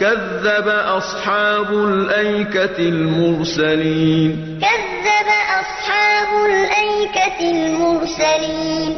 كذب أصحاب الأيكة المرسلين. كذب أصحاب الأيكة المرسلين.